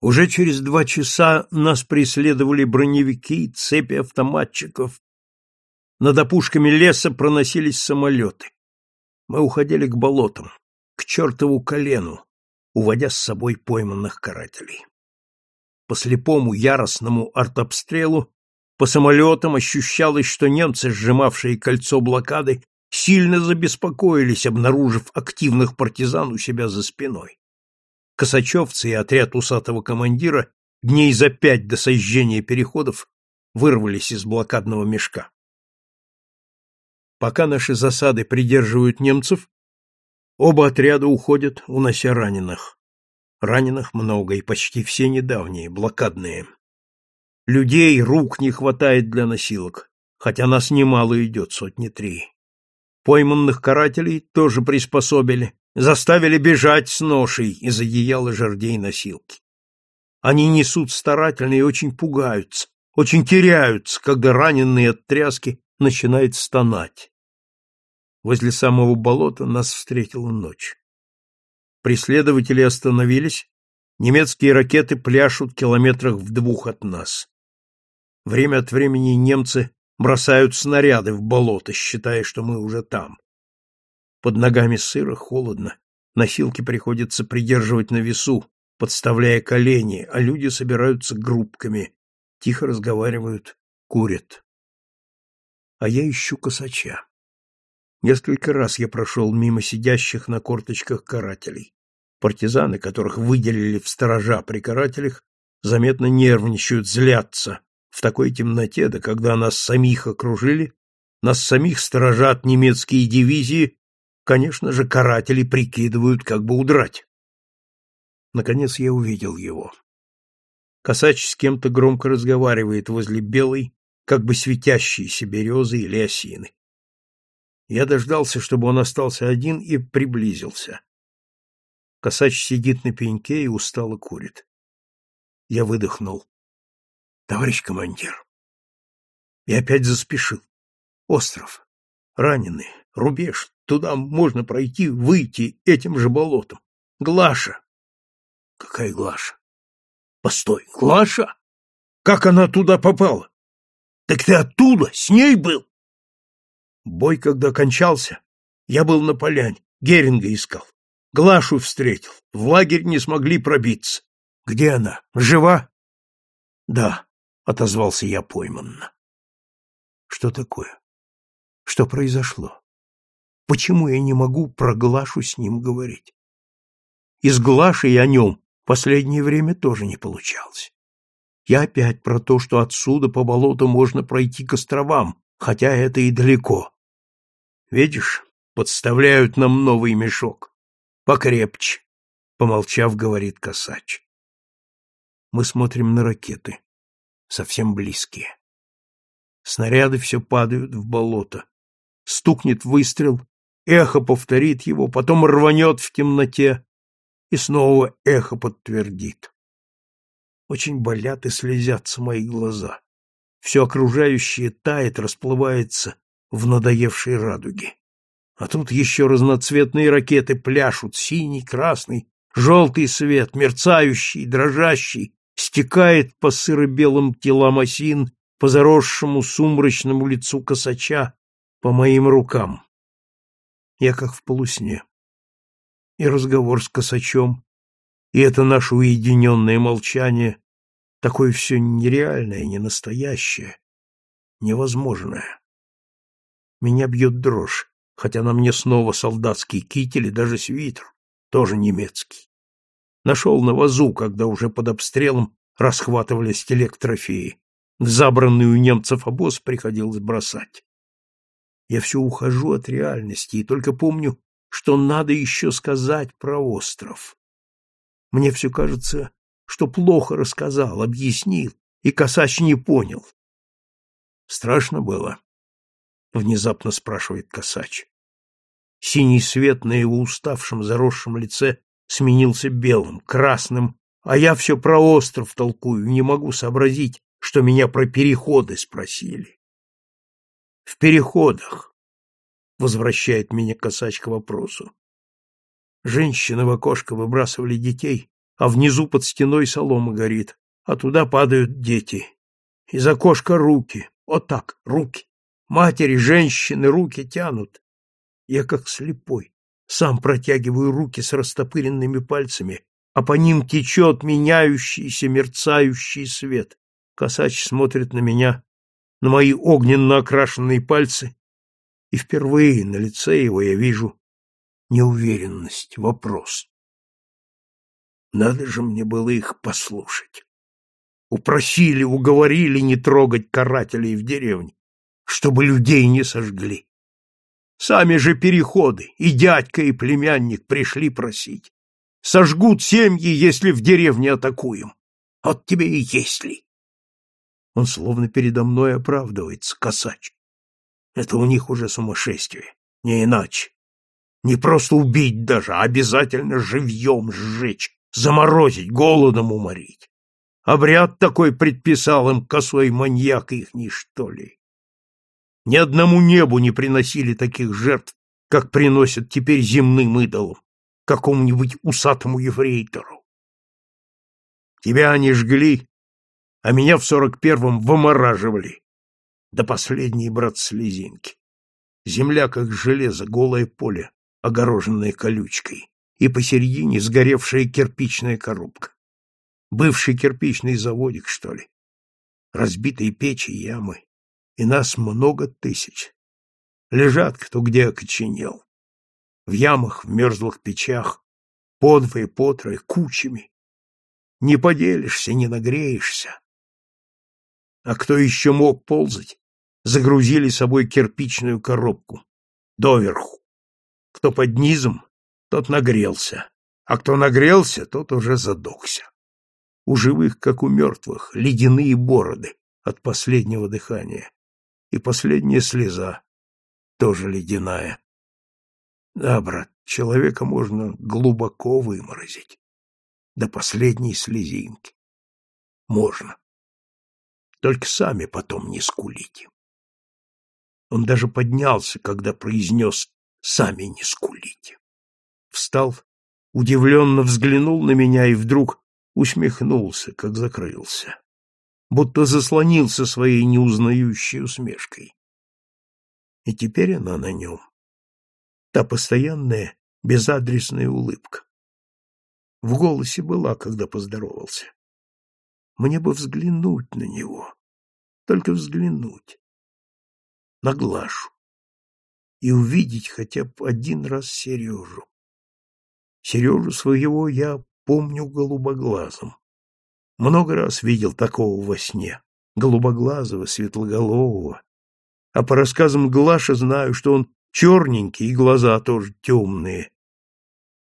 Уже через два часа нас преследовали броневики, цепи автоматчиков. Над опушками леса проносились самолеты. Мы уходили к болотам, к чертову колену, уводя с собой пойманных карателей. По слепому яростному артобстрелу по самолетам ощущалось, что немцы, сжимавшие кольцо блокады, сильно забеспокоились, обнаружив активных партизан у себя за спиной. Косачевцы и отряд усатого командира дней за пять до сожжения переходов вырвались из блокадного мешка. Пока наши засады придерживают немцев, оба отряда уходят, унося раненых. Раненых много, и почти все недавние, блокадные. Людей, рук не хватает для носилок, хотя нас немало идет, сотни три. Пойманных карателей тоже приспособили, заставили бежать с ношей из одеяла жердей носилки. Они несут старательно и очень пугаются, очень теряются, когда раненый от тряски начинает стонать. Возле самого болота нас встретила ночь. Преследователи остановились, немецкие ракеты пляшут километрах в двух от нас. Время от времени немцы бросают снаряды в болото, считая, что мы уже там. Под ногами сыро, холодно. Носилки приходится придерживать на весу, подставляя колени, а люди собираются группками, тихо разговаривают, курят. А я ищу косача. Несколько раз я прошел мимо сидящих на корточках карателей. Партизаны, которых выделили в сторожа при карателях, заметно нервничают, злятся. В такой темноте, да когда нас самих окружили, нас самих сторожат немецкие дивизии Конечно же, каратели прикидывают, как бы удрать. Наконец я увидел его. Косач с кем-то громко разговаривает возле белой, как бы светящейся березы или осины. Я дождался, чтобы он остался один, и приблизился. Косач сидит на пеньке и устало курит. Я выдохнул. Товарищ командир. И опять заспешил. Остров. Раненые. Рубеж. Туда можно пройти, выйти этим же болотом. Глаша. Какая Глаша? Постой, Глаша? Как она туда попала? Так ты оттуда, с ней был? Бой, когда кончался, я был на поляне, Геринга искал. Глашу встретил, в лагерь не смогли пробиться. Где она? Жива? Да, отозвался я пойманно. Что такое? Что произошло? Почему я не могу про Глашу с ним говорить? И с Глашей о нем последнее время тоже не получалось. Я опять про то, что отсюда по болоту можно пройти к островам, хотя это и далеко. Видишь, подставляют нам новый мешок. Покрепче, помолчав, говорит Косач. Мы смотрим на ракеты, совсем близкие. Снаряды все падают в болото. Стукнет выстрел, эхо повторит его, потом рванет в темноте, и снова эхо подтвердит. Очень болят и слезятся мои глаза. Все окружающее тает, расплывается в надоевшей радуге. А тут еще разноцветные ракеты пляшут, синий, красный, желтый свет, мерцающий, дрожащий, стекает по сыро-белым телам осин, по заросшему сумрачному лицу косача, по моим рукам. Я как в полусне. И разговор с косачом, и это наше уединенное молчание, такое все нереальное, ненастоящее, невозможное. Меня бьет дрожь, хотя на мне снова солдатский китель и даже свитер, тоже немецкий. Нашел на вазу, когда уже под обстрелом расхватывались телек-трофеи. Забранный у немцев обоз приходилось бросать. Я все ухожу от реальности и только помню, что надо еще сказать про остров. Мне все кажется, что плохо рассказал, объяснил, и Косач не понял. Страшно было? Внезапно спрашивает Косач. Синий свет на его уставшем, заросшем лице сменился белым, красным, а я все про остров толкую, не могу сообразить, что меня про переходы спросили в переходах, возвращает меня косач к вопросу. Женщины в окошко выбрасывали детей, а внизу под стеной солома горит, а туда падают дети. Из окошка руки, вот так, руки. Матери, женщины руки тянут. Я как слепой, сам протягиваю руки с растопыренными пальцами, а по ним течет меняющийся, мерцающий свет. Косач смотрит на меня, на мои огненно окрашенные пальцы, и впервые на лице его я вижу неуверенность, вопрос. Надо же мне было их послушать. Упросили, уговорили не трогать карателей в деревне, чтобы людей не сожгли. Сами же переходы, и дядька, и племянник пришли просить. Сожгут семьи, если в деревне атакуем. От тебе и если. Он словно передо мной оправдывается, косач. Это у них уже сумасшествие, не иначе. Не просто убить даже, а обязательно живьем сжечь, заморозить, голодом уморить. Обряд такой предписал им косой маньяк ихний, что ли. Ни одному небу не приносили таких жертв, как приносят теперь земным идолам, какому-нибудь усатому ефрейтору. Тебя они жгли, а меня в сорок первом вымораживали. До последней, брат, слезинки. Земля, как железо, голое поле, огороженное колючкой, и посередине сгоревшая кирпичная коробка. Бывший кирпичный заводик, что ли. Разбитые печи, ямы и нас много тысяч. Лежат кто где окоченел. В ямах, в мерзлых печах, подвое, потрое, кучами. Не поделишься, не нагреешься. А кто еще мог ползать, загрузили собой кирпичную коробку, доверху. Кто под низом, тот нагрелся, а кто нагрелся, тот уже задохся. У живых, как у мертвых, ледяные бороды от последнего дыхания и последняя слеза, тоже ледяная. Да, брат, человека можно глубоко выморозить, до последней слезинки. Можно. Только сами потом не скулите. Он даже поднялся, когда произнес «сами не скулите». Встал, удивленно взглянул на меня и вдруг усмехнулся, как закрылся будто заслонился своей неузнающей усмешкой. И теперь она на нем. Та постоянная, безадресная улыбка. В голосе была, когда поздоровался. Мне бы взглянуть на него, только взглянуть, на Глашу, и увидеть хотя бы один раз Сережу. Сережу своего я помню голубоглазым. Много раз видел такого во сне, голубоглазого, светлоголового. А по рассказам Глаши знаю, что он черненький и глаза тоже темные.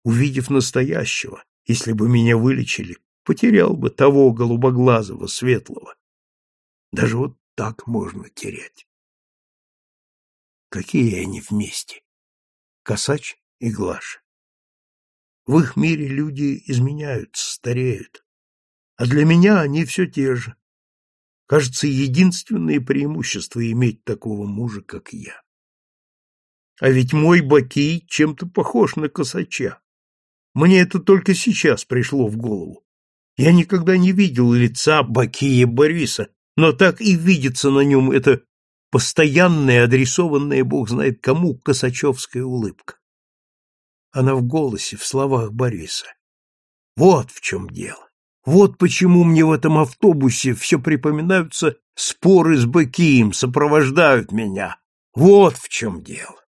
Увидев настоящего, если бы меня вылечили, потерял бы того голубоглазого, светлого. Даже вот так можно терять. Какие они вместе? Косач и Глаша. В их мире люди изменяются, стареют а для меня они все те же. Кажется, единственное преимущество иметь такого мужа, как я. А ведь мой Бакий чем-то похож на косача. Мне это только сейчас пришло в голову. Я никогда не видел лица Бакия Бориса, но так и видится на нем эта постоянная, адресованная, бог знает кому, косачевская улыбка. Она в голосе, в словах Бориса. Вот в чем дело. Вот почему мне в этом автобусе все припоминаются споры с Бакием, сопровождают меня. Вот в чем дело.